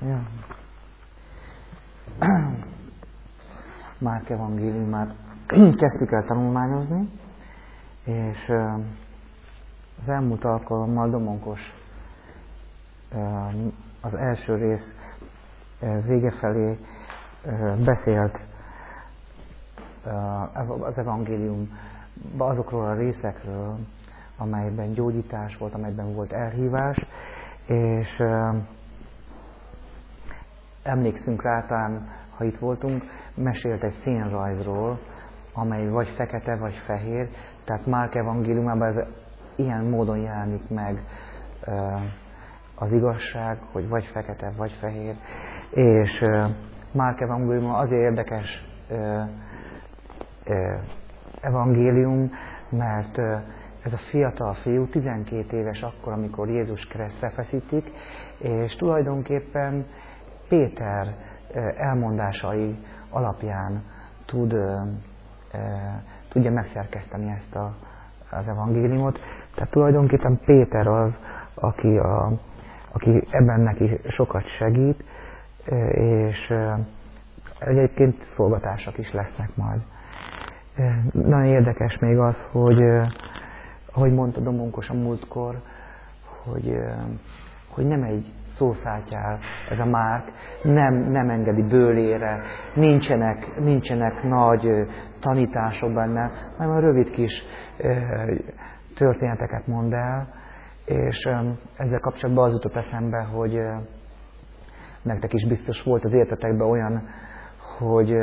Ja. Márk evangéliumát kezdtük el tanulmányozni, és az elmúlt alkalommal Domonkos az első rész vége felé beszélt az evangélium azokról a részekről, amelyben gyógyítás volt, amelyben volt elhívás, és emlékszünk rá, talán, ha itt voltunk, mesélt egy színrajzról, amely vagy fekete, vagy fehér, tehát Márk evangéliumában ez ilyen módon jelenik meg az igazság, hogy vagy fekete, vagy fehér, és Márk evangélium azért érdekes evangélium, mert ez a fiatal fiú 12 éves akkor, amikor Jézus keresztre feszítik, és tulajdonképpen Péter elmondásai alapján tud, tudja megszerkeszteni ezt a, az evangéliumot. Tehát tulajdonképpen Péter az, aki, a, aki ebben neki sokat segít, és egyébként szolgatások is lesznek majd. Nagyon érdekes még az, hogy ahogy mondta Domonkos a múltkor, hogy, hogy nem egy szószátyál ez a Márk, nem, nem engedi bőlére, nincsenek, nincsenek nagy tanítások benne, hanem a rövid kis történeteket mond el, és ezzel kapcsolatban az jutott eszembe, hogy nektek is biztos volt az életetekben olyan, hogy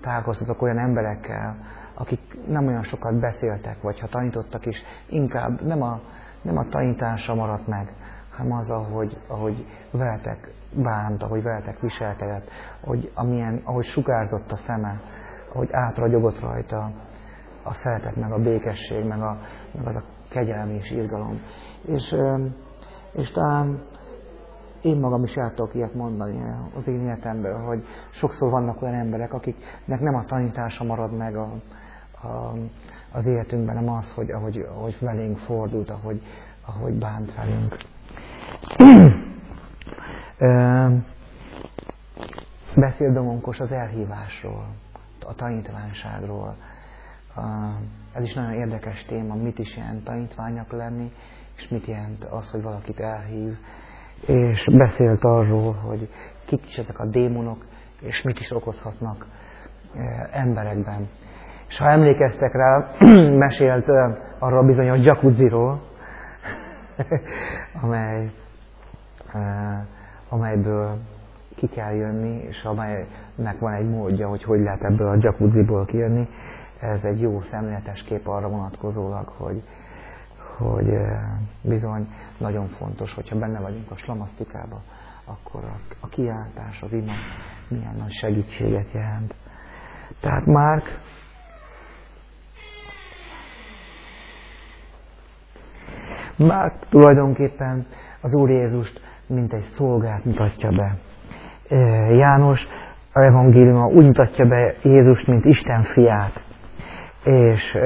találkoztatok olyan emberekkel, akik nem olyan sokat beszéltek, vagy ha tanítottak is, inkább nem a, nem a tanítása maradt meg, hanem az, ahogy, ahogy veletek bánt, ahogy veletek viselkedett, hogy amilyen, ahogy sugárzott a szeme, ahogy átragyogott rajta a szeretet, meg a békesség, meg, a, meg az a kegyelem és irgalom. És, és talán én magam is el tudok ilyet mondani az én életemben, hogy sokszor vannak olyan emberek, akiknek nem a tanítása marad meg a, a, az életünkben, hanem az, hogy ahogy, ahogy velénk fordult, ahogy, ahogy bánt velünk. Beszél Domonkos az elhívásról, a tanítványságról. Ez is nagyon érdekes téma, mit is jelent tanítványak lenni, és mit jelent az, hogy valakit elhív. És beszélt arról, hogy kik is ezek a démonok, és mit is okozhatnak emberekben. És ha emlékeztek rá, mesélt arról bizony a jacuzziról, amely amelyből ki kell jönni, és amelynek van egy módja, hogy hogy lehet ebből a jacuzziból kijönni. Ez egy jó szemléletes kép arra vonatkozólag, hogy, hogy bizony nagyon fontos, hogyha benne vagyunk a slamasztikában, akkor a, a kiáltás, az ima milyen nagy segítséget jelent. Tehát Márk Márk tulajdonképpen az Úr Jézust mint egy szolgát mutatja be. János a evangéliuma úgy mutatja be Jézust, mint Isten fiát, és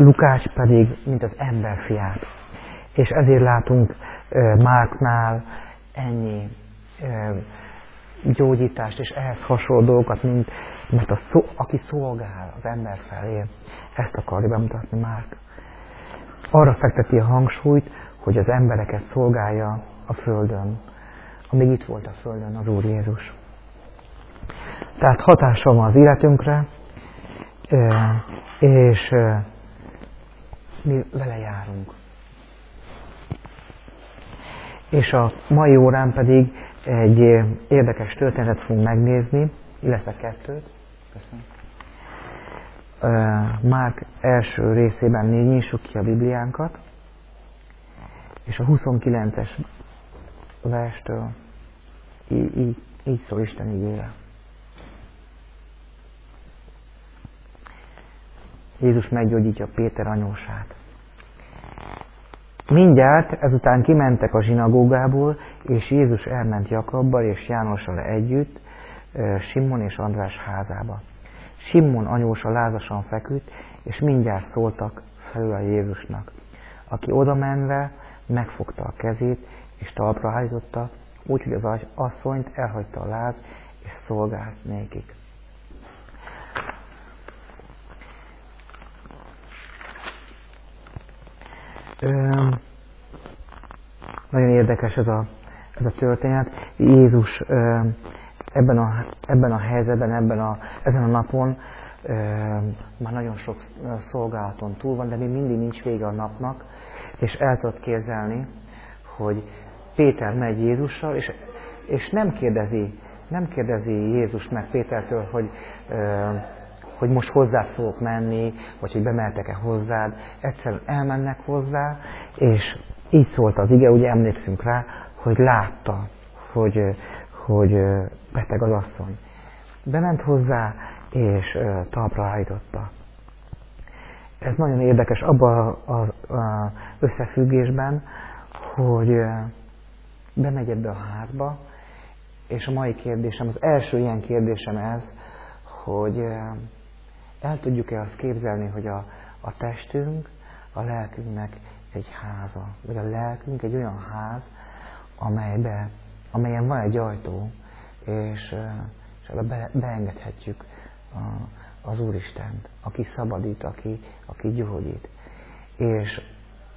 Lukács pedig, mint az ember fiát. És ezért látunk Márknál ennyi gyógyítást és ehhez hasonló dolgokat, mint, mert a szó, aki szolgál az ember felé, ezt akarja bemutatni Márk. Arra fekteti a hangsúlyt, hogy az embereket szolgálja a Földön, amíg itt volt a Földön az Úr Jézus. Tehát hatása van az életünkre, és mi vele járunk. És a mai órán pedig egy érdekes történetet fogunk megnézni, illetve kettőt. Köszönöm. Márk első részében négy nyissuk ki a Bibliánkat és a 29-es verstől így, így, így szól Isten igére. Jézus meggyógyítja Péter anyósát. Mindjárt ezután kimentek a zsinagógából, és Jézus elment Jakabbal és Jánossal együtt Simon és András házába. Simon anyósa lázasan feküdt, és mindjárt szóltak felül a Jézusnak, aki oda menve megfogta a kezét, és talpra állította, úgyhogy az asszonyt elhagyta a láz, és szolgált nékik. Nagyon érdekes ez a, ez a történet. Jézus ebben, a, ebben a helyzetben, ebben a, ezen a napon már nagyon sok szolgálaton túl van, de még mindig nincs vége a napnak, és el tudod képzelni, hogy Péter megy Jézussal, és, és nem kérdezi, nem kérdezi Jézus meg Pétertől, hogy, hogy most hozzá fogok menni, vagy hogy bemeltek-e hozzád. Egyszerűen elmennek hozzá, és így szólt az ige, ugye emlékszünk rá, hogy látta, hogy, hogy beteg az asszony. Bement hozzá, és talpra állította. Ez nagyon érdekes abban az összefüggésben, hogy bemegy ebbe a házba, és a mai kérdésem, az első ilyen kérdésem ez, hogy el tudjuk-e azt képzelni, hogy a, a testünk a lelkünknek egy háza, vagy a lelkünk egy olyan ház, amelybe, amelyen van egy ajtó, és, és arra be, beengedhetjük a, az Úristent, aki szabadít, aki, aki gyógyít. És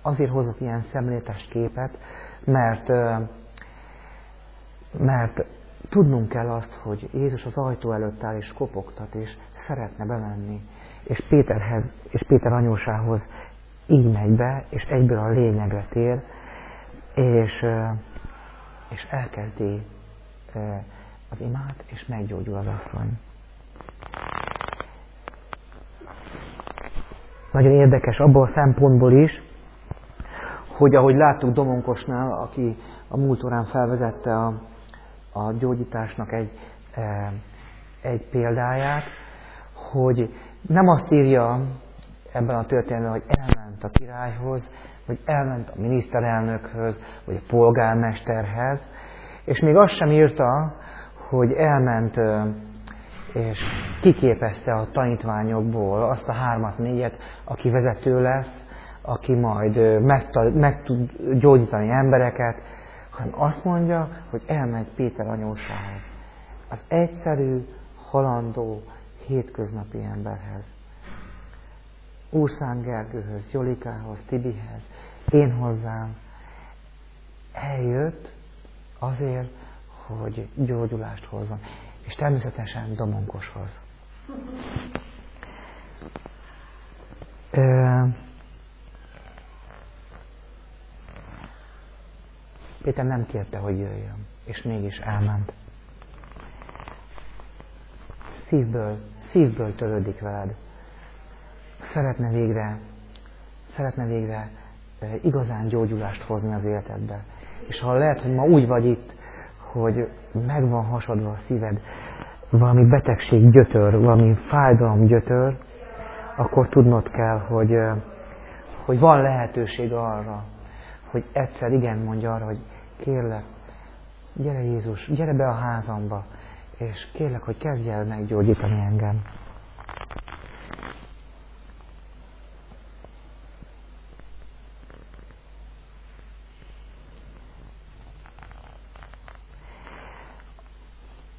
azért hozok ilyen szemlétes képet, mert, mert tudnunk kell azt, hogy Jézus az ajtó előtt áll és kopogtat, és szeretne bemenni. És Péterhez, és Péter anyósához így megy be, és egyből a lényegre tér, és, és elkezdi az imát, és meggyógyul az asszony. Nagyon érdekes abból a szempontból is, hogy ahogy láttuk Domonkosnál, aki a múlt órán felvezette a, a gyógyításnak egy, e, egy példáját, hogy nem azt írja ebben a történetben, hogy elment a királyhoz, vagy elment a miniszterelnökhöz, vagy a polgármesterhez, és még azt sem írta, hogy elment és kiképezte a tanítványokból azt a hármat, négyet, aki vezető lesz, aki majd meg, meg tud gyógyítani embereket, hanem azt mondja, hogy elmegy Péter anyósához. Az egyszerű, halandó, hétköznapi emberhez. Úrszán Gergőhöz, Jolikához, Tibihez, én hozzám. Eljött azért, hogy gyógyulást hozzon. És természetesen Domonkoshoz. Péter nem kérte, hogy jöjjön, és mégis elment. Szívből, szívből törődik veled. Szeretne végre, szeretne végre igazán gyógyulást hozni az életedbe. És ha lehet, hogy ma úgy vagy itt, hogy meg van hasadva a szíved, valami betegség gyötör, valami fájdalom gyötör, akkor tudnod kell, hogy, hogy van lehetőség arra, hogy egyszer igen mondja arra, hogy kérlek, gyere Jézus, gyere be a házamba, és kérlek, hogy kezdj el meggyógyítani engem.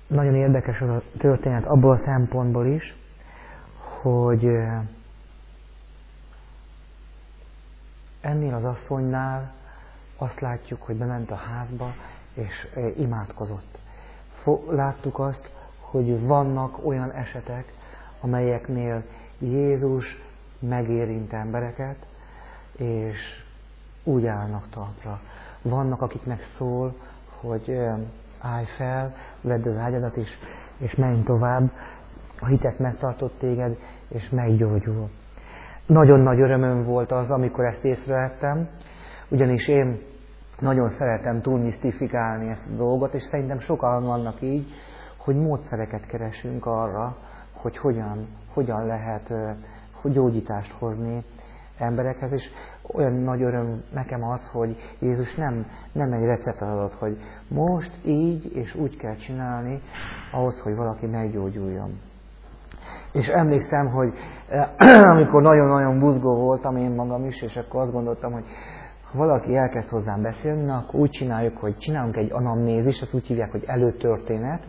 Nagyon érdekes az a történet abból a szempontból is, hogy ennél az asszonynál azt látjuk, hogy bement a házba, és imádkozott. Láttuk azt, hogy vannak olyan esetek, amelyeknél Jézus megérint embereket, és úgy állnak talpra. Vannak, akiknek szól, hogy állj fel, vedd az ágyadat is, és menj tovább. A hitet megtartott téged, és meggyógyul. Nagyon nagy örömöm volt az, amikor ezt észrevettem, ugyanis én nagyon szeretem túlmisztifikálni ezt a dolgot, és szerintem sokan vannak így, hogy módszereket keresünk arra, hogy hogyan, hogyan lehet hogy gyógyítást hozni emberekhez, és olyan nagy öröm nekem az, hogy Jézus nem, nem egy receptet adott, hogy most így és úgy kell csinálni ahhoz, hogy valaki meggyógyuljon. És emlékszem, hogy amikor nagyon-nagyon buzgó voltam én magam is, és akkor azt gondoltam, hogy ha valaki elkezd hozzám beszélni, akkor úgy csináljuk, hogy csinálunk egy anamnézist, azt úgy hívják, hogy előtörténet,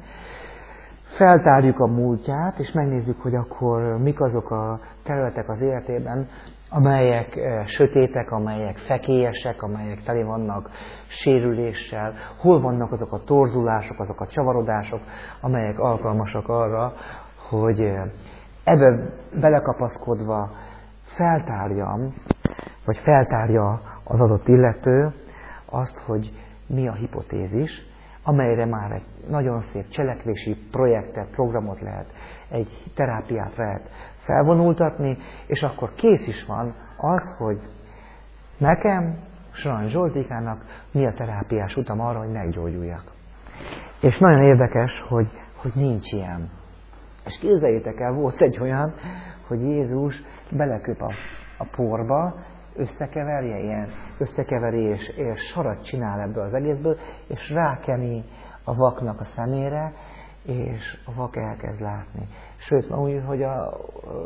feltárjuk a múltját, és megnézzük, hogy akkor mik azok a területek az életében, amelyek eh, sötétek, amelyek fekélyesek, amelyek teli vannak sérüléssel, hol vannak azok a torzulások, azok a csavarodások, amelyek alkalmasak arra, hogy eh, ebbe belekapaszkodva feltárjam, vagy feltárja az adott illető azt, hogy mi a hipotézis, amelyre már egy nagyon szép cselekvési projektet, programot lehet, egy terápiát lehet felvonultatni, és akkor kész is van az, hogy nekem, Saran Zsoltikának mi a terápiás utam arra, hogy meggyógyuljak. És nagyon érdekes, hogy, hogy nincs ilyen. És képzeljétek el, volt egy olyan, hogy Jézus beleköp a, a porba, összekeverje, ilyen összekeverés és sarat csinál ebből az egészből, és rákeni a vaknak a szemére, és a vak elkezd látni. Sőt, ma úgy, hogy a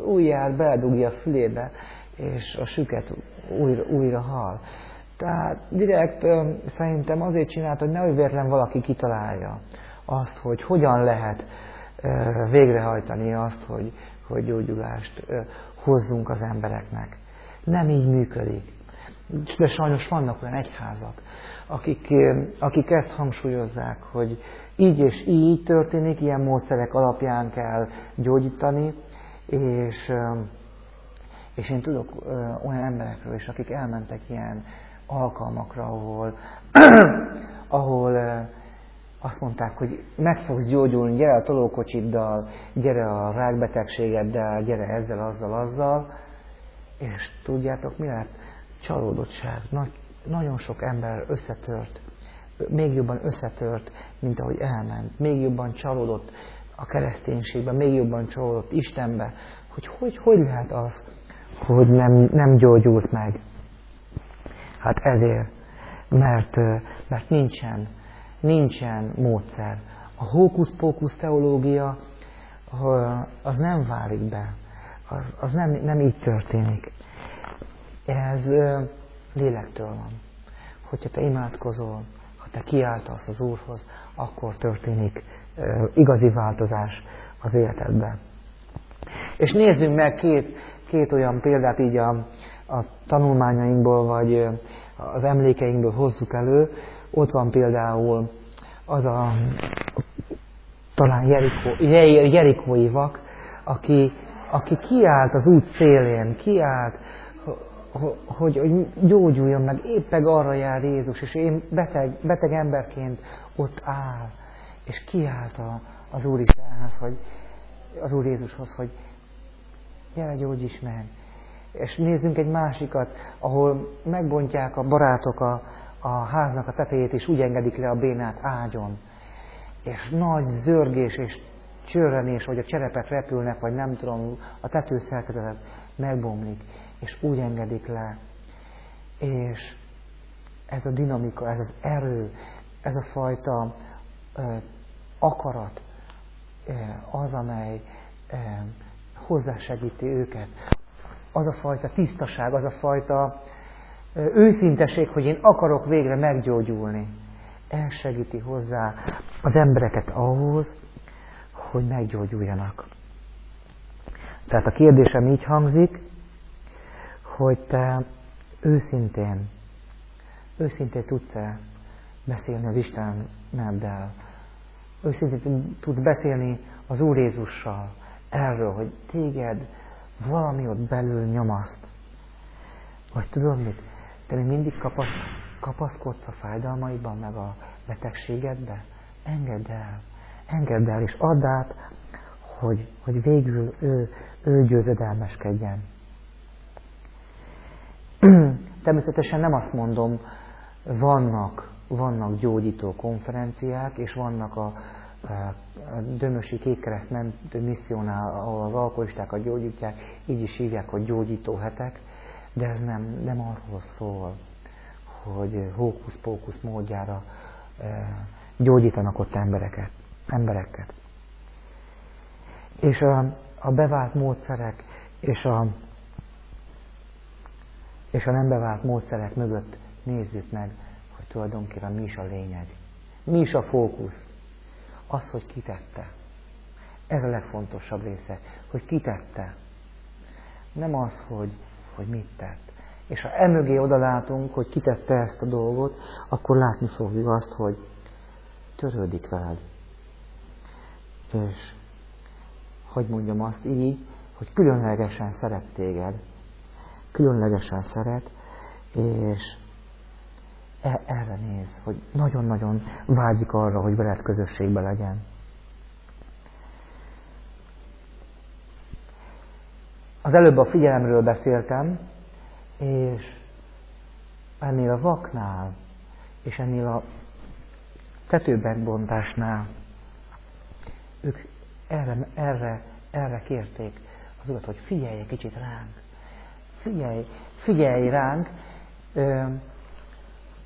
ujját beledugja a fülébe, és a süket újra, újra hal. Tehát direkt szerintem azért csinált, hogy nehogy véletlen valaki kitalálja azt, hogy hogyan lehet végrehajtani azt, hogy, hogy gyógyulást hozzunk az embereknek. Nem így működik. De sajnos vannak olyan egyházak, akik, akik ezt hangsúlyozzák, hogy így és így történik, ilyen módszerek alapján kell gyógyítani, és, és én tudok olyan emberekről is, akik elmentek ilyen alkalmakra, ahol, ahol azt mondták, hogy meg fogsz gyógyulni, gyere a tolókocsiddal, gyere a rákbetegségeddel, gyere ezzel, azzal, azzal, és tudjátok mi lett? Csalódottság. Nagy, nagyon sok ember összetört, még jobban összetört, mint ahogy elment. Még jobban csalódott a kereszténységben, még jobban csalódott Istenbe, hogy hogy, hogy lehet az, hogy nem, nem gyógyult meg. Hát ezért, mert, mert nincsen, nincsen módszer. A hókusz-pókusz teológia az nem válik be az, az nem, nem így történik. Ez ö, lélektől van. Hogyha te imádkozol, ha te kiáltasz az Úrhoz, akkor történik ö, igazi változás az életedben. És nézzünk meg két, két olyan példát így a, a tanulmányainkból, vagy az emlékeinkből hozzuk elő. Ott van például az a talán Jerikó, Jerikói vak, aki aki kiállt az út szélén, kiállt, hogy, hogy gyógyuljon meg, éppen arra jár Jézus, és én beteg, beteg emberként ott áll, és kiállt a, az Úr Istenhez, hogy az Úr Jézushoz, hogy gyere, gyógyíts meg. És nézzünk egy másikat, ahol megbontják a barátok a, a háznak a tetejét, és úgy engedik le a bénát ágyon. És nagy zörgés és csörrenés, vagy a cserepek repülnek, vagy nem tudom, a tetőszerkezetet megbomlik, és úgy engedik le. És ez a dinamika, ez az erő, ez a fajta ö, akarat ö, az, amely ö, hozzásegíti őket. Az a fajta tisztaság, az a fajta ö, őszinteség, hogy én akarok végre meggyógyulni. Elsegíti hozzá az embereket ahhoz, hogy meggyógyuljanak. Tehát a kérdésem így hangzik, hogy te őszintén, őszintén tudsz-e beszélni az Isten neveddel, őszintén tudsz beszélni az Úr Jézussal erről, hogy téged valami ott belül nyomaszt. Vagy tudod mit? Te még mindig kapasz, kapaszkodsz a fájdalmaidban, meg a betegségedbe? Engedd el. Engedd el, és add át, hogy, hogy végül ő, ő győzedelmeskedjen. Természetesen nem azt mondom, vannak, vannak gyógyító konferenciák, és vannak a, a Dömösi Kékkereszt mentő misszionál, ahol az alkoholistákat gyógyítják, így is hívják, hogy gyógyító hetek, De ez nem, nem arról szól, hogy hókusz-pókusz módjára e, gyógyítanak ott embereket, embereket. És a, a bevált módszerek és a, és a nem bevált módszerek mögött nézzük meg, hogy tulajdonképpen mi is a lényeg. Mi is a fókusz? Az, hogy kitette. Ez a legfontosabb része, hogy kitette. Nem az, hogy, hogy mit tett. És ha emögé odalátunk, hogy kitette ezt a dolgot, akkor látni fogjuk azt, hogy törődik veled. És hogy mondjam azt így, hogy különlegesen szeret téged. Különlegesen szeret, és e, erre néz, hogy nagyon-nagyon vágyik arra, hogy veled közösségbe legyen. Az előbb a figyelemről beszéltem, és ennél a vaknál, és ennél a tetőbekbontásnál ők erre, erre, erre kérték az urat, hogy figyelj egy kicsit ránk. Figyelj, figyelj ránk, ö,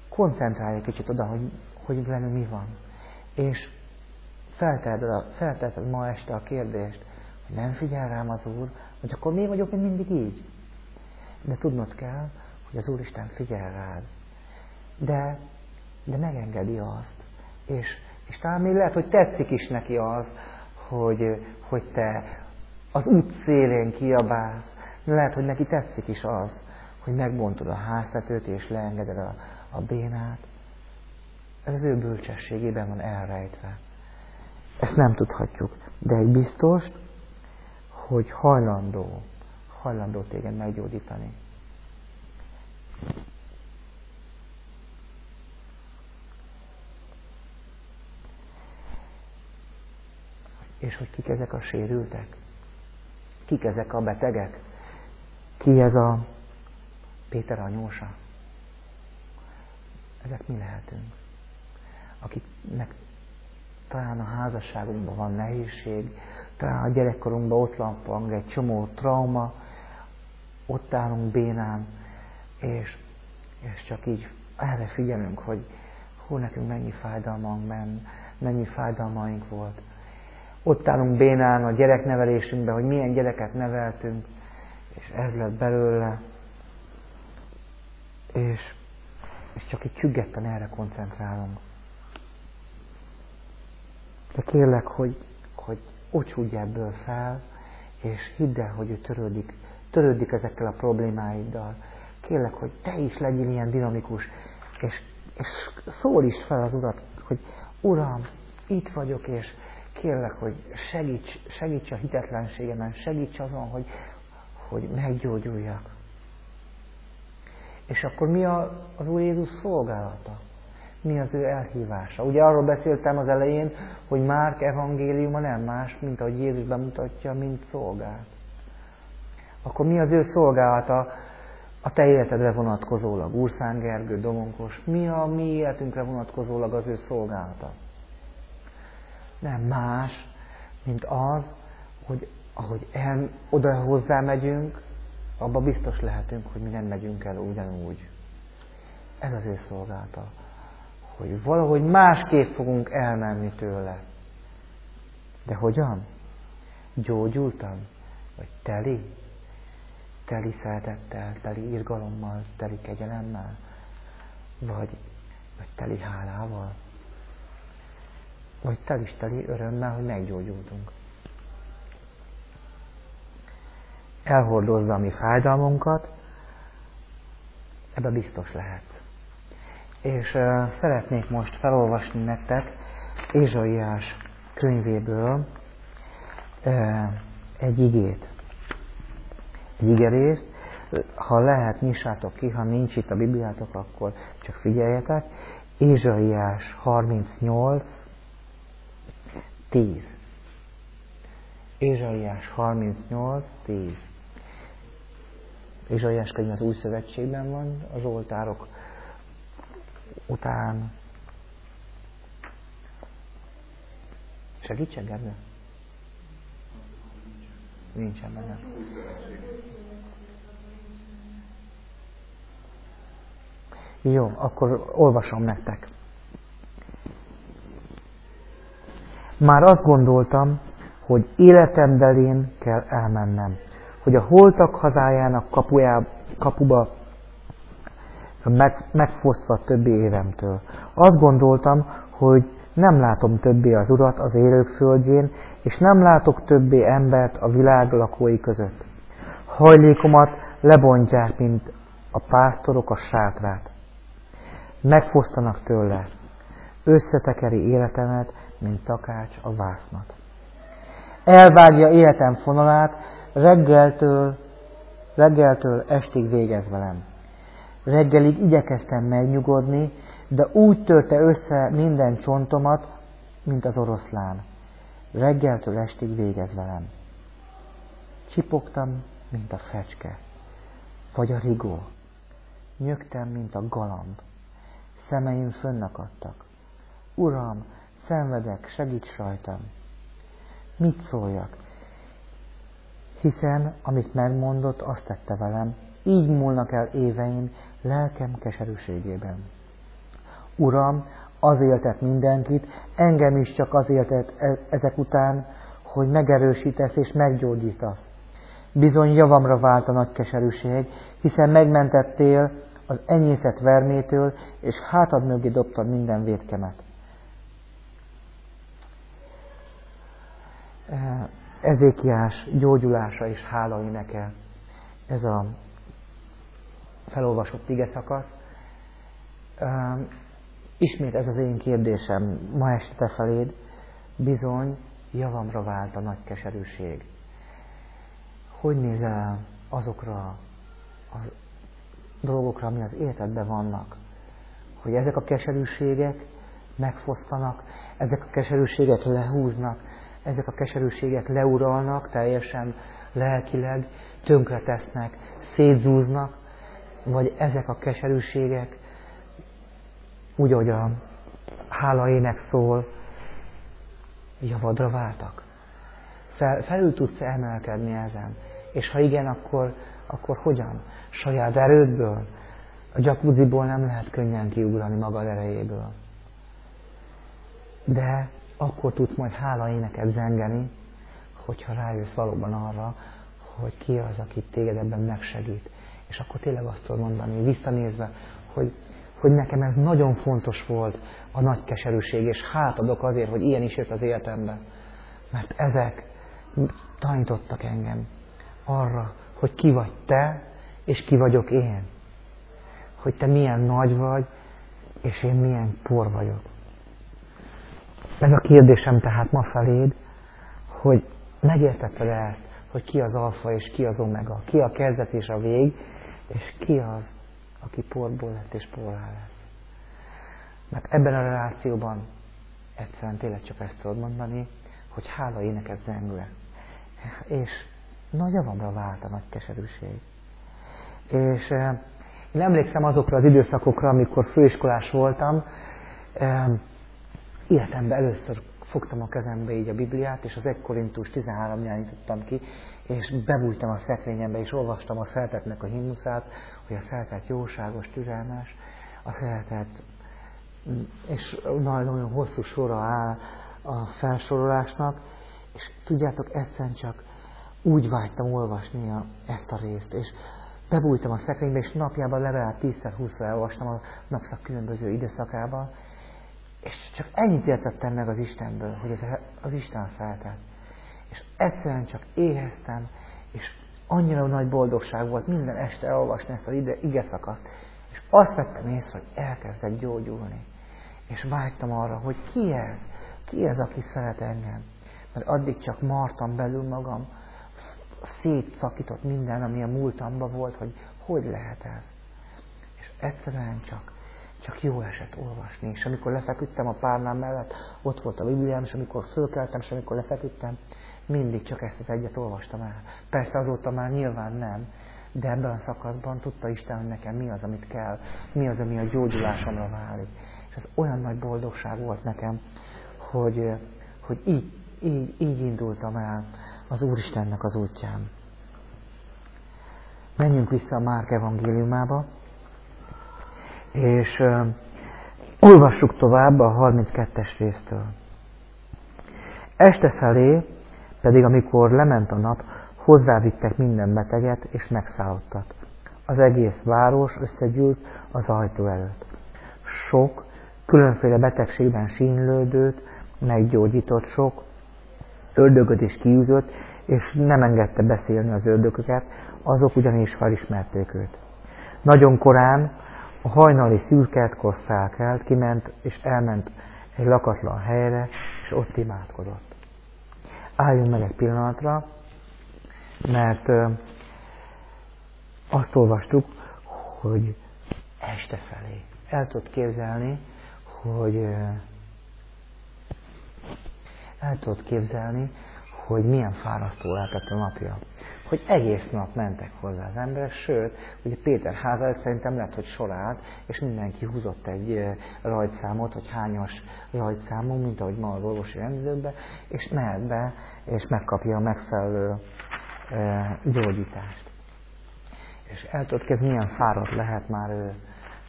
koncentrálj egy kicsit oda, hogy, hogy velünk mi van. És felteheted ma este a kérdést, hogy nem figyel rám az Úr, hogy akkor mi vagyok én mindig így. De tudnod kell, hogy az Úristen figyel rád. De, de megengedi azt. És, és talán még lehet, hogy tetszik is neki az, hogy, hogy te az út szélén kiabálsz. Lehet, hogy neki tetszik is az, hogy megbontod a háztetőt és leengeded a, a bénát. Ez az ő bölcsességében van elrejtve. Ezt nem tudhatjuk. De egy biztos, hogy hajlandó, hajlandó téged meggyógyítani. És hogy kik ezek a sérültek? Kik ezek a betegek? Ki ez a Péter anyósa? Ezek mi lehetünk? Akiknek talán a házasságunkban van nehézség, talán a gyerekkorunkban ott lampang egy csomó trauma, ott állunk bénán, és, és csak így erre figyelünk, hogy hú, nekünk mennyi fájdalmunk ment, mennyi fájdalmaink volt. Ott állunk bénán a gyereknevelésünkben, hogy milyen gyereket neveltünk, és ez lett belőle, és, és csak így csüggetten erre koncentrálunk. De kérlek, hogy, hogy ocsúdj ebből fel, és hidd el, hogy ő törődik, törődik ezekkel a problémáiddal. Kérlek, hogy te is legyél ilyen dinamikus, és, és szól is fel az Urat, hogy Uram, itt vagyok, és kérlek, hogy segíts, segíts a hitetlenségemen, segíts azon, hogy, hogy meggyógyuljak. És akkor mi a, az Úr Jézus szolgálata? mi az ő elhívása. Ugye arról beszéltem az elején, hogy Márk evangéliuma nem más, mint ahogy Jézus bemutatja, mint szolgált. Akkor mi az ő szolgálata a te életedre vonatkozólag? Úrszán Gergő, Domonkos, mi a mi életünkre vonatkozólag az ő szolgálata? Nem más, mint az, hogy ahogy el, oda hozzá megyünk, abba biztos lehetünk, hogy mi nem megyünk el ugyanúgy. Ez az ő szolgálata hogy valahogy másképp fogunk elmenni tőle. De hogyan? Gyógyultam? Vagy teli? Teli szeretettel, teli irgalommal, teli kegyelemmel? Vagy, vagy teli hálával? Vagy teli teli örömmel, hogy meggyógyultunk? Elhordozza a mi fájdalmunkat, ebbe biztos lehet. És uh, szeretnék most felolvasni nektek Ézsaiás könyvéből uh, egy igét. Egy igerészt. Ha lehet, nyissátok ki, ha nincs itt a Bibliátok, akkor csak figyeljetek. Ézsaiás 38, 10. Ézsaiás 38, 10. Ézsaiás könyv az új szövetségben van, az oltárok után. Segítsek, Gergő? Nincsen benne. Jó, akkor olvasom nektek. Már azt gondoltam, hogy életem belén kell elmennem, hogy a holtak hazájának kapujá, kapuba meg, megfosztva többi évemtől. Azt gondoltam, hogy nem látom többé az Urat az élők földjén, és nem látok többé embert a világ lakói között. Hajlékomat lebontják, mint a pásztorok a sátrát. Megfosztanak tőle. Összetekeri életemet, mint takács a vásznat. Elvágja életem fonalát, reggeltől, reggeltől estig végez velem. Reggelig igyekeztem megnyugodni, de úgy törte össze minden csontomat, mint az oroszlán. Reggeltől estig végez velem. Csipogtam, mint a fecske, vagy a rigó. Nyögtem, mint a galamb. Szemeim fönnakadtak. Uram, szenvedek, segíts rajtam. Mit szóljak? Hiszen, amit megmondott, azt tette velem, így múlnak el éveim lelkem keserűségében. Uram, az éltet mindenkit, engem is csak az éltet e- ezek után, hogy megerősítesz és meggyógyítasz. Bizony javamra vált a nagy keserűség, hiszen megmentettél az enyészet vermétől, és hátad mögé dobtad minden védkemet. Ezékiás gyógyulása és hála éneke. Ez a felolvasott ige szakasz. Ismét ez az én kérdésem ma este te feléd. Bizony, javamra vált a nagy keserűség. Hogy nézel azokra a dolgokra, ami az életedben vannak? Hogy ezek a keserűségek megfosztanak, ezek a keserűségek lehúznak, ezek a keserűségek leuralnak, teljesen lelkileg tönkretesznek, szétzúznak, vagy ezek a keserűségek úgy, ahogy a hála ének szól, javadra váltak. Fel, felül tudsz emelkedni ezen? És ha igen, akkor, akkor hogyan? Saját erődből? A gyakuziból nem lehet könnyen kiugrani magad erejéből. De akkor tudsz majd hála éneket zengeni, hogyha rájössz valóban arra, hogy ki az, aki téged ebben megsegít. És akkor tényleg azt tudod mondani, visszanézve, hogy hogy nekem ez nagyon fontos volt, a nagy keserűség, és hátadok azért, hogy ilyen is jött az életembe. Mert ezek tanítottak engem arra, hogy ki vagy te, és ki vagyok én. Hogy te milyen nagy vagy, és én milyen por vagyok. Ez a kérdésem tehát ma feléd, hogy megértetted -e ezt, hogy ki az alfa és ki az omega, ki a kezdet és a vég, és ki az, aki porból lett és porrá lesz. Mert ebben a relációban egyszerűen tényleg csak ezt tudod mondani, hogy hála éneket zengve. És nagy javamra vált a nagy keserűség. És eh, én emlékszem azokra az időszakokra, amikor főiskolás voltam, eh, életemben először fogtam a kezembe így a Bibliát, és az 1 Korintus 13-nál nyitottam ki, és bebújtam a szekrényembe, és olvastam a szeretetnek a himnuszát, hogy a szeretet jóságos, türelmes, a szeretet, és nagyon hosszú sora áll a felsorolásnak, és tudjátok, egyszerűen csak úgy vágytam olvasni a, ezt a részt, és bebújtam a szekrénybe, és napjában legalább 10-20 elolvastam a napszak különböző időszakában, és csak ennyit értettem meg az Istenből, hogy ez az Isten szeretet. És egyszerűen csak éheztem, és annyira nagy boldogság volt minden este elolvasni ezt az ige, ige szakaszt, és azt vettem észre, hogy elkezdett gyógyulni. És vágytam arra, hogy ki ez? Ki ez, aki szeret engem? Mert addig csak martam belül magam, szétszakított minden, ami a múltamban volt, hogy hogy lehet ez. És egyszerűen csak csak jó esett olvasni. És amikor lefeküdtem a párnám mellett, ott volt a Bibliám, és amikor fölkeltem, és amikor lefeküdtem, mindig csak ezt az egyet olvastam el. Persze azóta már nyilván nem, de ebben a szakaszban tudta Isten, hogy nekem mi az, amit kell, mi az, ami a gyógyulásomra válik. És ez olyan nagy boldogság volt nekem, hogy, hogy így, így, így indultam el az Úristennek az útján. Menjünk vissza a Márk evangéliumába, És uh, olvassuk tovább a 32-es résztől. Este felé pedig, amikor lement a nap, hozzávittek minden beteget, és megszállottak. Az egész város összegyűlt az ajtó előtt. Sok, különféle betegségben sínlődőt, meggyógyított sok, ördögöt is kiűzött, és nem engedte beszélni az ördököket, azok ugyanis felismerték őt. Nagyon korán, a hajnali szürketkor felkelt, kiment és elment egy lakatlan helyre, és ott imádkozott. Álljunk meg egy pillanatra, mert azt olvastuk, hogy este felé. El tudod képzelni, hogy el tudod képzelni, hogy milyen fárasztó lehetett a napja. Hogy egész nap mentek hozzá az emberek, sőt, ugye Péter háza szerintem lehet, hogy sorált, és mindenki húzott egy rajtszámot, hogy hányas rajtszámú, mint ahogy ma az orvosi rendezőkben, és mehet be, és megkapja a megfelelő gyógyítást. És el tudod kezdeni, milyen fáradt lehet már ő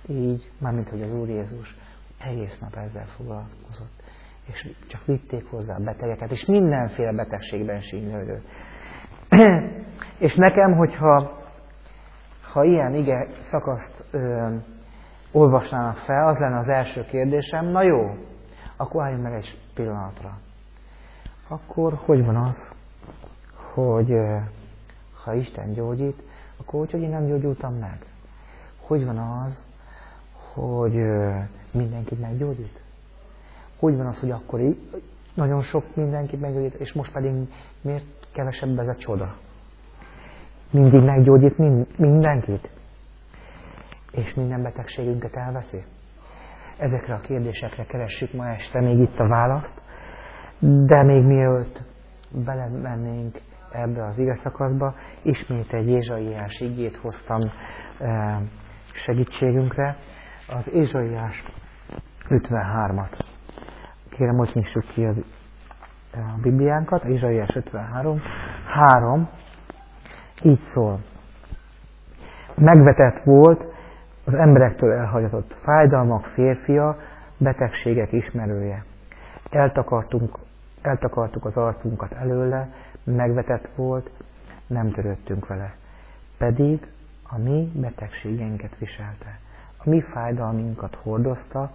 így, mármint hogy az Úr Jézus egész nap ezzel foglalkozott. És csak vitték hozzá a betegeket, és mindenféle betegségben sínylődött. És nekem, hogyha ha ilyen ige szakaszt ö, olvasnának fel, az lenne az első kérdésem, na jó, akkor álljunk meg egy pillanatra. Akkor hogy van az, hogy ha Isten gyógyít, akkor hogy, hogy én nem gyógyultam meg? Hogy van az, hogy mindenkit meggyógyít? Hogy van az, hogy akkor így, nagyon sok mindenkit meggyógyít, és most pedig miért kevesebb ez a csoda? Mindig meggyógyít mindenkit? És minden betegségünket elveszi? Ezekre a kérdésekre keressük ma este még itt a választ, de még mielőtt belemennénk ebbe az ige szakaszba, ismét egy Ézsaiás igét hoztam segítségünkre, az Ézsaiás 53-at. Kérem, hogy nyissuk ki az, a Bibliánkat, Ézsaiás 53, 3, így szól. Megvetett volt az emberektől elhagyatott fájdalmak férfia, betegségek ismerője. Eltakartunk, eltakartuk az arcunkat előle, megvetett volt, nem törődtünk vele. Pedig a mi betegségeinket viselte, a mi fájdalminkat hordozta,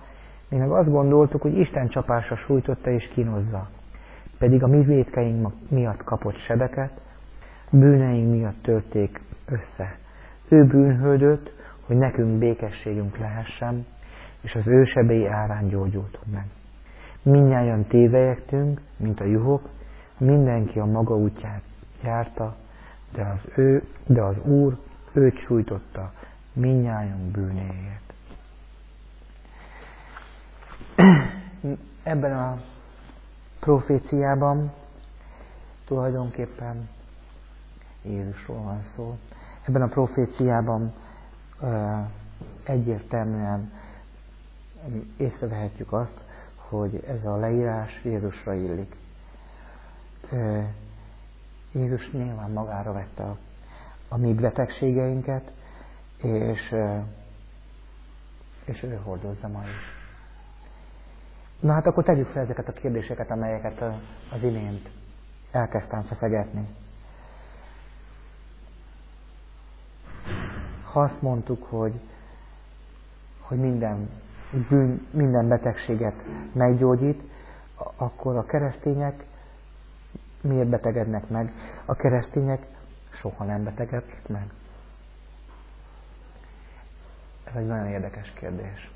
mi meg azt gondoltuk, hogy Isten csapása sújtotta és kínozza. Pedig a mi védkeink miatt kapott sebeket, bűneink miatt törték össze. Ő bűnhődött, hogy nekünk békességünk lehessen, és az ő sebei árán gyógyultunk meg. Mindnyájan tévejektünk, mint a juhok, mindenki a maga útját járta, de az, ő, de az Úr őt sújtotta minnyájunk bűnéért. Ebben a proféciában tulajdonképpen Jézusról van szó. Ebben a proféciában egyértelműen észrevehetjük azt, hogy ez a leírás Jézusra illik. Jézus nyilván magára vette a, a mi betegségeinket, és, és ő hordozza ma is. Na hát akkor tegyük fel ezeket a kérdéseket, amelyeket az imént elkezdtem feszegetni. Ha azt mondtuk, hogy, hogy minden, bűn, minden betegséget meggyógyít, akkor a keresztények miért betegednek meg? A keresztények soha nem betegednek meg. Ez egy nagyon érdekes kérdés.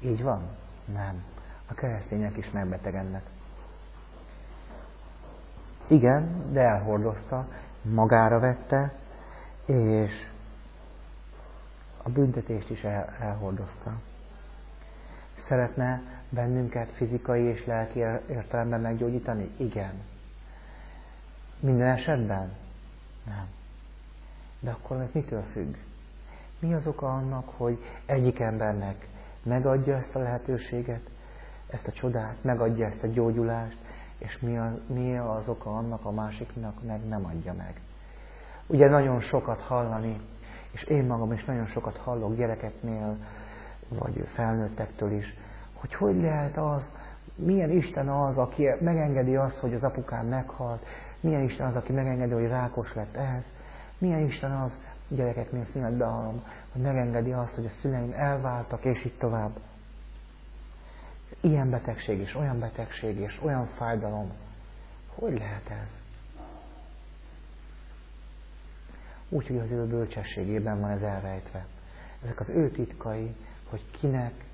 Így van? Nem. A keresztények is megbetegednek. Igen, de elhordozta, magára vette, és a büntetést is el, elhordozta. Szeretne bennünket fizikai és lelki értelemben meggyógyítani? Igen. Minden esetben? Nem. De akkor ez mitől függ? Mi az oka annak, hogy egyik embernek megadja ezt a lehetőséget, ezt a csodát, megadja ezt a gyógyulást, és mi, a, mi az oka annak a másiknak meg nem adja meg. Ugye nagyon sokat hallani És én magam is nagyon sokat hallok gyerekeknél, vagy felnőttektől is, hogy hogy lehet az, milyen Isten az, aki megengedi azt, hogy az apukám meghalt, milyen Isten az, aki megengedi, hogy rákos lett ez, milyen Isten az, gyerekeknél színetbe hallom, hogy megengedi azt, hogy a szüleim elváltak, és így tovább. Ilyen betegség és olyan betegség és olyan fájdalom. Hogy lehet ez? Úgy, hogy az ő bölcsességében van ez elrejtve. Ezek az ő titkai, hogy kinek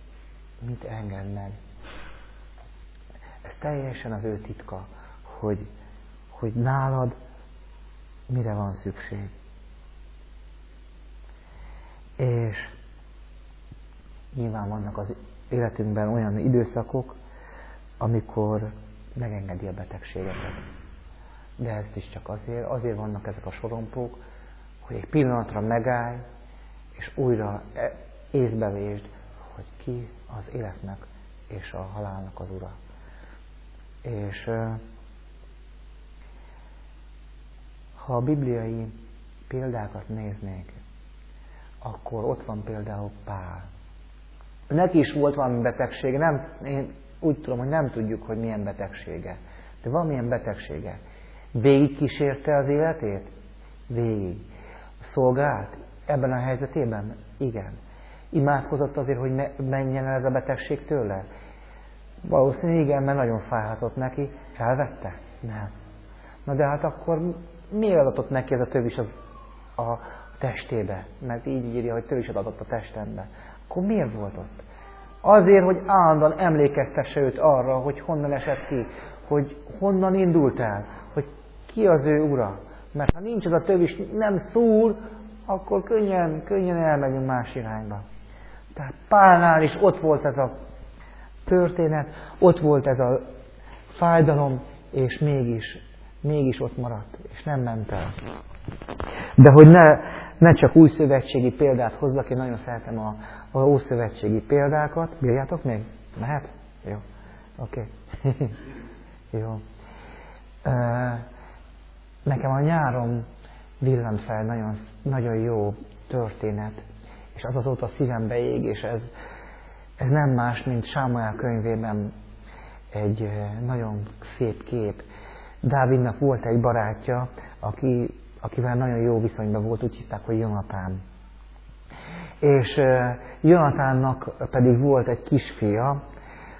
mit enged meg. Ez teljesen az ő titka, hogy, hogy nálad mire van szükség. És nyilván vannak az életünkben olyan időszakok, amikor megengedi a betegségeket. De ezt is csak azért, azért vannak ezek a sorompók, hogy egy pillanatra megállj, és újra e- észbe vésd, hogy ki az életnek és a halálnak az ura. És ha a bibliai példákat néznék, akkor ott van például Pál. Neki is volt valami betegsége, nem, én úgy tudom, hogy nem tudjuk, hogy milyen betegsége. De valamilyen betegsége. Végig kísérte az életét? Végig. Szolgált? Ebben a helyzetében? Igen. Imádkozott azért, hogy menjen el ez a betegség tőle? Valószínűleg igen, mert nagyon fájhatott neki. Elvette? Nem. Na de hát akkor miért adott neki ez a tövis a, a testébe? Mert így írja, hogy tövis adott a testembe. Akkor miért volt ott? Azért, hogy állandóan emlékeztesse őt arra, hogy honnan esett ki, hogy honnan indult el, hogy ki az ő ura. Mert ha nincs ez a tövis, nem szúr, akkor könnyen, könnyen elmegyünk más irányba. Tehát Pálnál is ott volt ez a történet, ott volt ez a fájdalom, és mégis, mégis ott maradt, és nem ment el. De hogy ne, ne csak új szövetségi példát hozzak, én nagyon szeretem a, a ószövetségi példákat. Bírjátok még? Mehet? Jó. Oké. Okay. Jó. Nekem a nyáron villant fel nagyon, nagyon jó történet, és az azóta szívembe ég, és ez, ez nem más, mint Sámuel könyvében egy nagyon szép kép. Dávidnak volt egy barátja, aki, akivel nagyon jó viszonyban volt, úgy hívták, hogy Jonatán. És Jonatánnak pedig volt egy kisfia,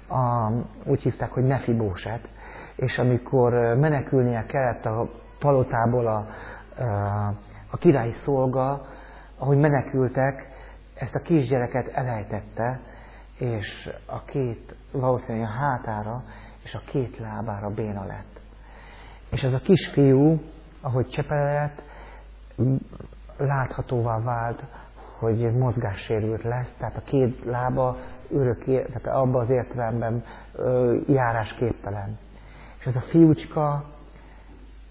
a, úgy hívták, hogy Nefibóset, és amikor menekülnie kellett a palotából a, a királyi szolga, ahogy menekültek, ezt a kisgyereket elejtette, és a két, valószínűleg a hátára és a két lábára béna lett. És ez a kisfiú, ahogy csepelett, láthatóvá vált, hogy mozgássérült lesz, tehát a két lába örökké, tehát abban az értelemben járásképtelen. És ez a fiúcska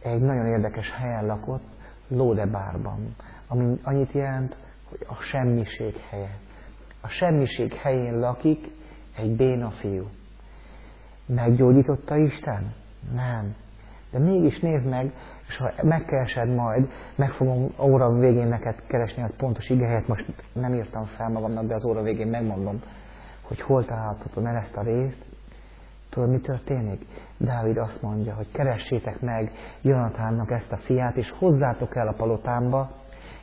egy nagyon érdekes helyen lakott, Lódebárban, ami annyit jelent, hogy a semmiség helye. A semmiség helyén lakik egy béna fiú. Meggyógyította Isten? Nem. De mégis nézd meg, és ha megkeresed majd, meg fogom óra végén neked keresni a pontos igehelyet, most nem írtam fel magamnak, de az óra végén megmondom, hogy hol találhatod el ezt a részt. Tudod, mi történik? Dávid azt mondja, hogy keressétek meg Jonatánnak ezt a fiát, és hozzátok el a palotámba,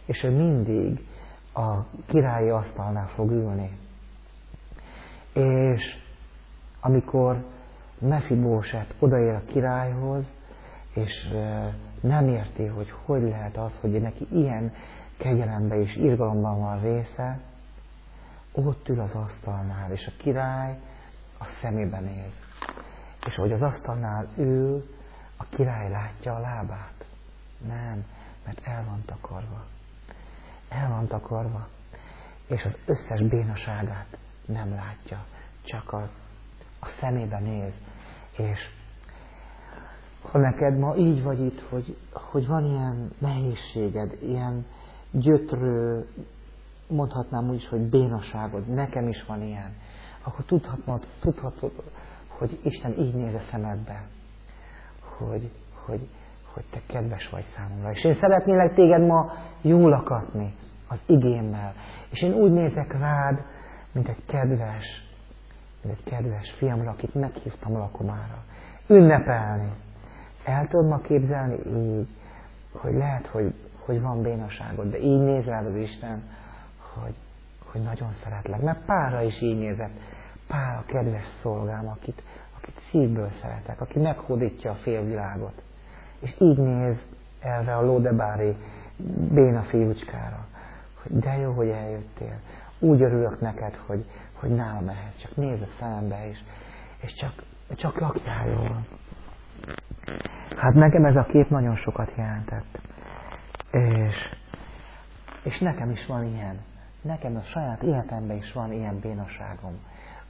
és ő mindig a királyi asztalnál fog ülni. És amikor Mefibóset odaér a királyhoz, és nem érti, hogy hogy lehet az, hogy neki ilyen kegyelemben és irgalomban van része, ott ül az asztalnál, és a király a szemébe néz. És ahogy az asztalnál ül, a király látja a lábát. Nem, mert el van takarva. El van takarva. És az összes bénaságát nem látja, csak a, a szemébe néz. És ha neked ma így vagy itt, hogy, hogy van ilyen nehézséged, ilyen gyötrő, mondhatnám úgy is, hogy bénaságod, nekem is van ilyen, akkor tudhatod, tudhatod hogy Isten így néz a szemedbe, hogy, hogy, hogy te kedves vagy számomra. És én szeretnélek téged ma jól akatni, az igémmel. És én úgy nézek rád, mint egy kedves, mint egy kedves fiamra, akit meghívtam lakomára. Ünnepelni. El tudod ma képzelni így, hogy lehet, hogy, hogy van bénaságod, de így néz rád az Isten, hogy, hogy nagyon szeretlek. Mert Pára is így nézett. Pár a kedves szolgám, akit, akit szívből szeretek, aki meghódítja a félvilágot. És így néz erre a Lódebári béna fiúcskára, hogy de jó, hogy eljöttél. Úgy örülök neked, hogy, hogy nálam ehhez. Csak nézz a szemembe is, és csak, csak lakjál jól. Hát nekem ez a kép nagyon sokat jelentett. És, és nekem is van ilyen. Nekem a saját életemben is van ilyen bénaságom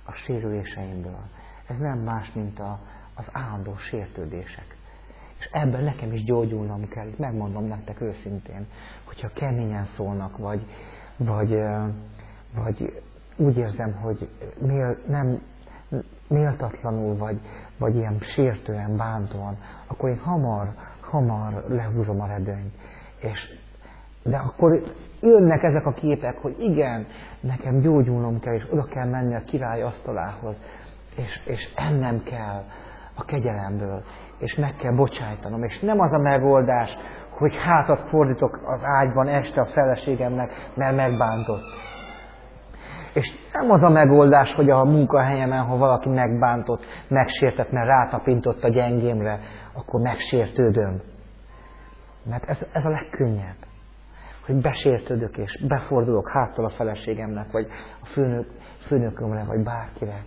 a sérüléseimből. Ez nem más, mint a, az állandó sértődések. És ebben nekem is gyógyulnom kell. Itt megmondom nektek őszintén, hogyha keményen szólnak, vagy, vagy, vagy úgy érzem, hogy nem méltatlanul, vagy, vagy ilyen sértően, bántóan, akkor én hamar, hamar lehúzom a redőnyt. És, de akkor jönnek ezek a képek, hogy igen, nekem gyógyulnom kell, és oda kell menni a király asztalához, és, és ennem kell a kegyelemből, és meg kell bocsájtanom. És nem az a megoldás, hogy hátat fordítok az ágyban este a feleségemnek, mert megbántott. És nem az a megoldás, hogy a munkahelyemen, ha valaki megbántott, megsértett, mert rátapintott a gyengémre, akkor megsértődöm. Mert ez, ez a legkönnyebb. Hogy besértődök és befordulok háttal a feleségemnek, vagy a főnök, főnökömre, vagy bárkire.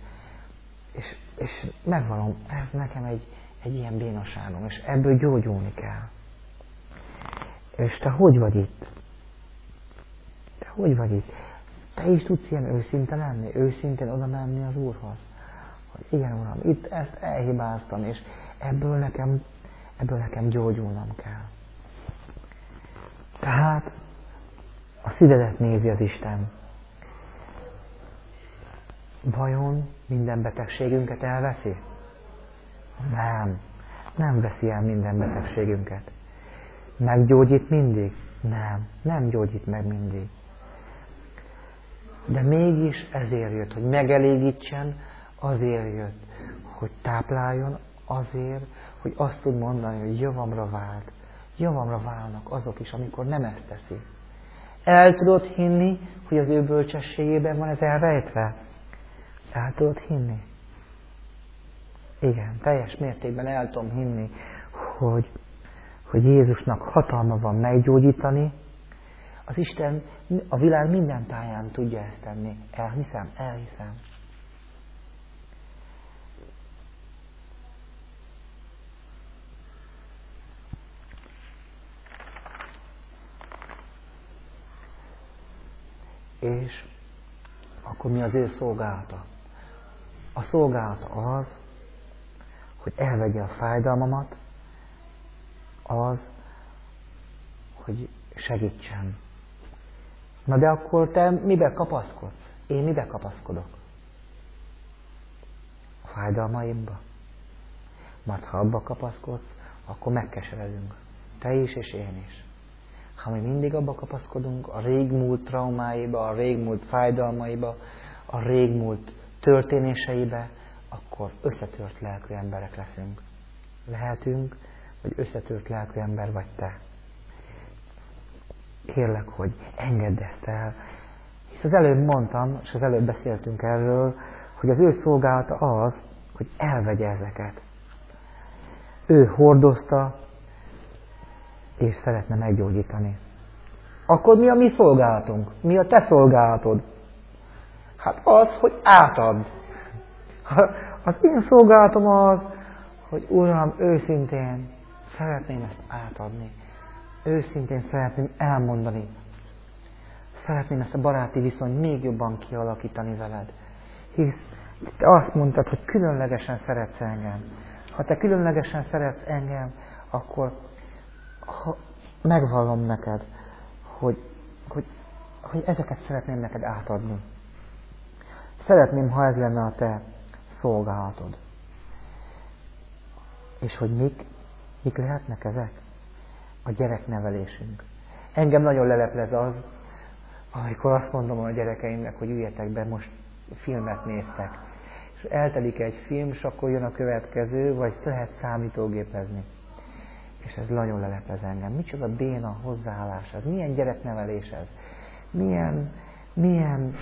És, és megvalom, ez nekem egy, egy ilyen bénaságom, és ebből gyógyulni kell. És te hogy vagy itt? Te hogy vagy itt? Te is tudsz ilyen őszinte lenni, őszintén oda menni az Úrhoz. Hogy igen, Uram, itt ezt elhibáztam, és ebből nekem, ebből nekem gyógyulnom kell. Tehát a szívedet nézi az Isten. Vajon minden betegségünket elveszi? Nem. Nem veszi el minden betegségünket. Meggyógyít mindig? Nem. Nem gyógyít meg mindig. De mégis ezért jött, hogy megelégítsen, azért jött, hogy tápláljon, azért, hogy azt tud mondani, hogy javamra vált. Javamra válnak azok is, amikor nem ezt teszi. El tudod hinni, hogy az ő bölcsességében van ez elrejtve? El tudod hinni? Igen, teljes mértékben el tudom hinni, hogy, hogy Jézusnak hatalma van meggyógyítani, az Isten a világ minden táján tudja ezt tenni. Elhiszem? Elhiszem. És akkor mi az ő szolgálata? A szolgálata az, hogy elvegye a fájdalmamat, az, hogy segítsen. Na de akkor te mibe kapaszkodsz? Én mibe kapaszkodok? A fájdalmaimba? Mert ha abba kapaszkodsz, akkor megkeseredünk. Te is, és én is. Ha mi mindig abba kapaszkodunk, a régmúlt traumáiba, a régmúlt fájdalmaiba, a régmúlt történéseibe, akkor összetört lelkű emberek leszünk. Lehetünk, hogy összetört lelkű ember vagy te. Kérlek, hogy engedd ezt el. Hisz az előbb mondtam, és az előbb beszéltünk erről, hogy az ő szolgálata az, hogy elvegye ezeket. Ő hordozta, és szeretne meggyógyítani. Akkor mi a mi szolgálatunk? Mi a te szolgálatod? Hát az, hogy átad. Az én szolgálatom az, hogy Uram, őszintén szeretném ezt átadni. Őszintén szeretném elmondani. Szeretném ezt a baráti viszonyt még jobban kialakítani veled. Hisz te azt mondtad, hogy különlegesen szeretsz engem. Ha te különlegesen szeretsz engem, akkor ha megvallom neked, hogy, hogy, hogy ezeket szeretném neked átadni. Szeretném, ha ez lenne a te szolgálatod. És hogy mik, mik lehetnek ezek? A gyereknevelésünk. Engem nagyon leleplez az, amikor azt mondom a gyerekeimnek, hogy üljetek be, most filmet néztek. És eltelik egy film, és akkor jön a következő, vagy lehet számítógépezni. És ez nagyon lelepez engem. Micsoda béna hozzáállás ez? Milyen gyereknevelés ez? Milyen, milyen,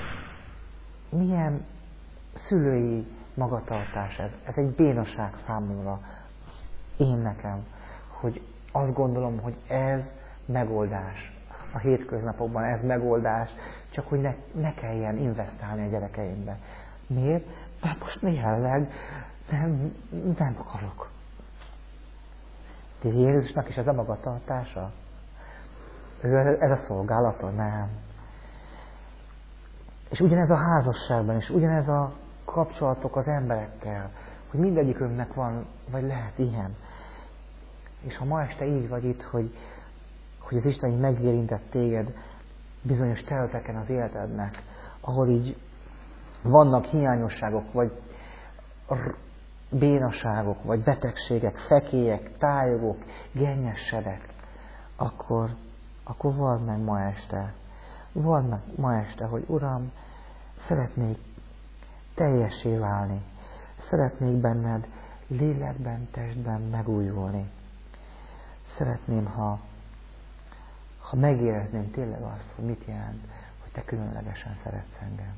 milyen szülői magatartás ez? Ez egy bénaság számomra, én nekem, hogy azt gondolom, hogy ez megoldás. A hétköznapokban ez megoldás, csak hogy ne, ne kelljen investálni a gyerekeimbe. Miért? Mert most jelenleg nem, nem akarok. De Jézusnak is ez a magatartása? Ő ez a szolgálata? Nem. És ugyanez a házasságban, és ugyanez a kapcsolatok az emberekkel, hogy mindegyikünknek van, vagy lehet ilyen. És ha ma este így vagy itt, hogy, hogy az Isten így megérintett téged bizonyos területeken az életednek, ahol így vannak hiányosságok, vagy bénaságok, vagy betegségek, fekélyek, tájogok, gennyessedek, akkor, akkor vald meg ma este, vald meg ma este, hogy Uram, szeretnék teljessé válni, szeretnék benned lélekben, testben megújulni. Szeretném, ha, ha megérezném tényleg azt, hogy mit jelent, hogy te különlegesen szeretsz engem.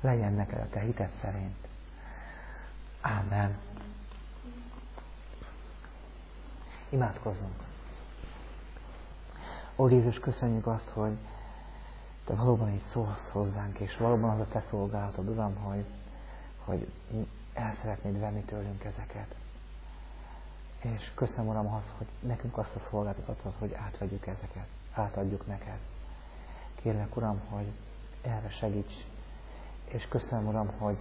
Legyen neked a te hited szerint. Ámen. Imádkozzunk. Ó Jézus, köszönjük azt, hogy Te valóban így szólsz hozzánk, és valóban az a Te szolgálatod, Uram, hogy, hogy el szeretnéd venni tőlünk ezeket. És köszönöm, Uram, az, hogy nekünk azt a szolgáltatot hogy átvegyük ezeket, átadjuk neked. Kérlek, Uram, hogy erre segíts. És köszönöm, Uram, hogy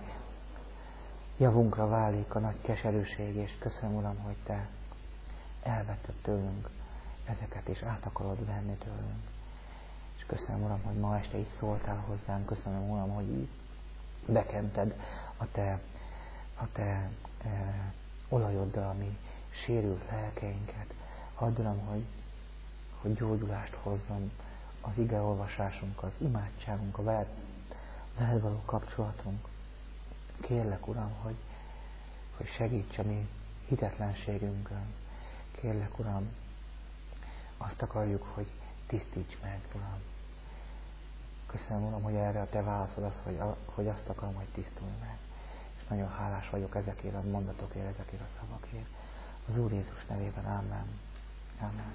javunkra válik a nagy keserűség, és köszönöm, Uram, hogy Te elvetted tőlünk ezeket, és át akarod venni tőlünk. És köszönöm, Uram, hogy ma este így szóltál hozzám, köszönöm, Uram, hogy így bekented a Te, a te e, olajoddal, ami sérült lelkeinket. Add, Uram, hogy, hogy gyógyulást hozzon az igeolvasásunk, az imádságunk, a veled, veled való kapcsolatunk. Kérlek, Uram, hogy, hogy segíts a mi hitetlenségünkön. Kérlek, Uram, azt akarjuk, hogy tisztíts meg, Uram. Köszönöm, Uram, hogy erre a Te válaszod az, hogy, hogy azt akarom, hogy tisztulj meg. És nagyon hálás vagyok ezekért a mondatokért, ezekért a szavakért. Az Úr Jézus nevében. Amen. Amen.